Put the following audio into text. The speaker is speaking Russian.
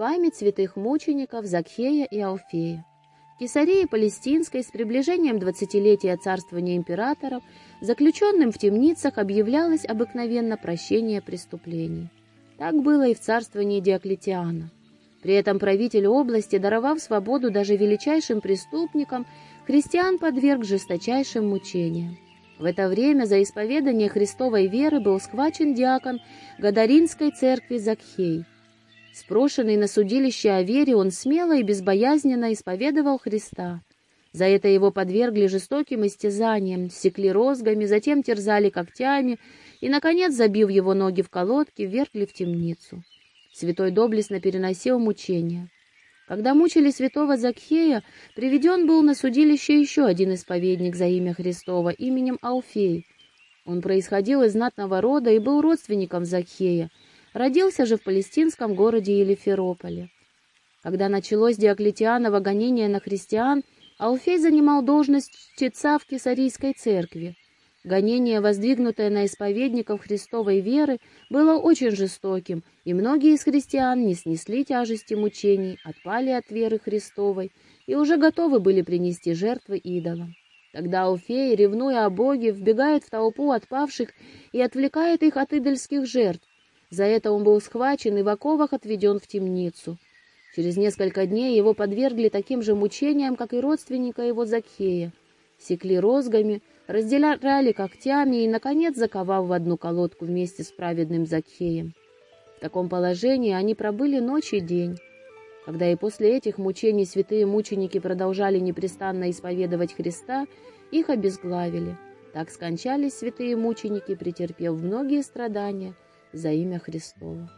память святых мучеников Закхея и Алфея. В Кесарии Палестинской с приближением двадцатилетия царствования императоров заключенным в темницах объявлялось обыкновенно прощение преступлений. Так было и в царствовании Диоклетиана. При этом правитель области, даровав свободу даже величайшим преступникам, христиан подверг жесточайшим мучениям. В это время за исповедание Христовой веры был схвачен диакон Гадаринской церкви Закхей. Спрошенный на судилище о вере, он смело и безбоязненно исповедовал Христа. За это его подвергли жестоким истязаниям, секли розгами, затем терзали когтями и, наконец, забив его ноги в колодки, ввергли в темницу. Святой доблестно переносил мучения. Когда мучили святого Закхея, приведен был на судилище еще один исповедник за имя Христова именем Алфей. Он происходил из знатного рода и был родственником Закхея, родился же в палестинском городе Елиферополе. Когда началось Диоклетианово гонение на христиан, Алфей занимал должность чтеца в Кесарийской церкви. Гонение, воздвигнутое на исповедников Христовой веры, было очень жестоким, и многие из христиан не снесли тяжести мучений, отпали от веры Христовой и уже готовы были принести жертвы идолам. Тогда Алфей, ревнуя о Боге, вбегает в толпу отпавших и отвлекает их от идольских жертв. За это он был схвачен и в оковах отведен в темницу. Через несколько дней его подвергли таким же мучениям, как и родственника его Закхея. Секли розгами, разделяли когтями и, наконец, заковав в одну колодку вместе с праведным Закхеем. В таком положении они пробыли ночь и день. Когда и после этих мучений святые мученики продолжали непрестанно исповедовать Христа, их обезглавили. Так скончались святые мученики, претерпев многие страдания за имя Христово.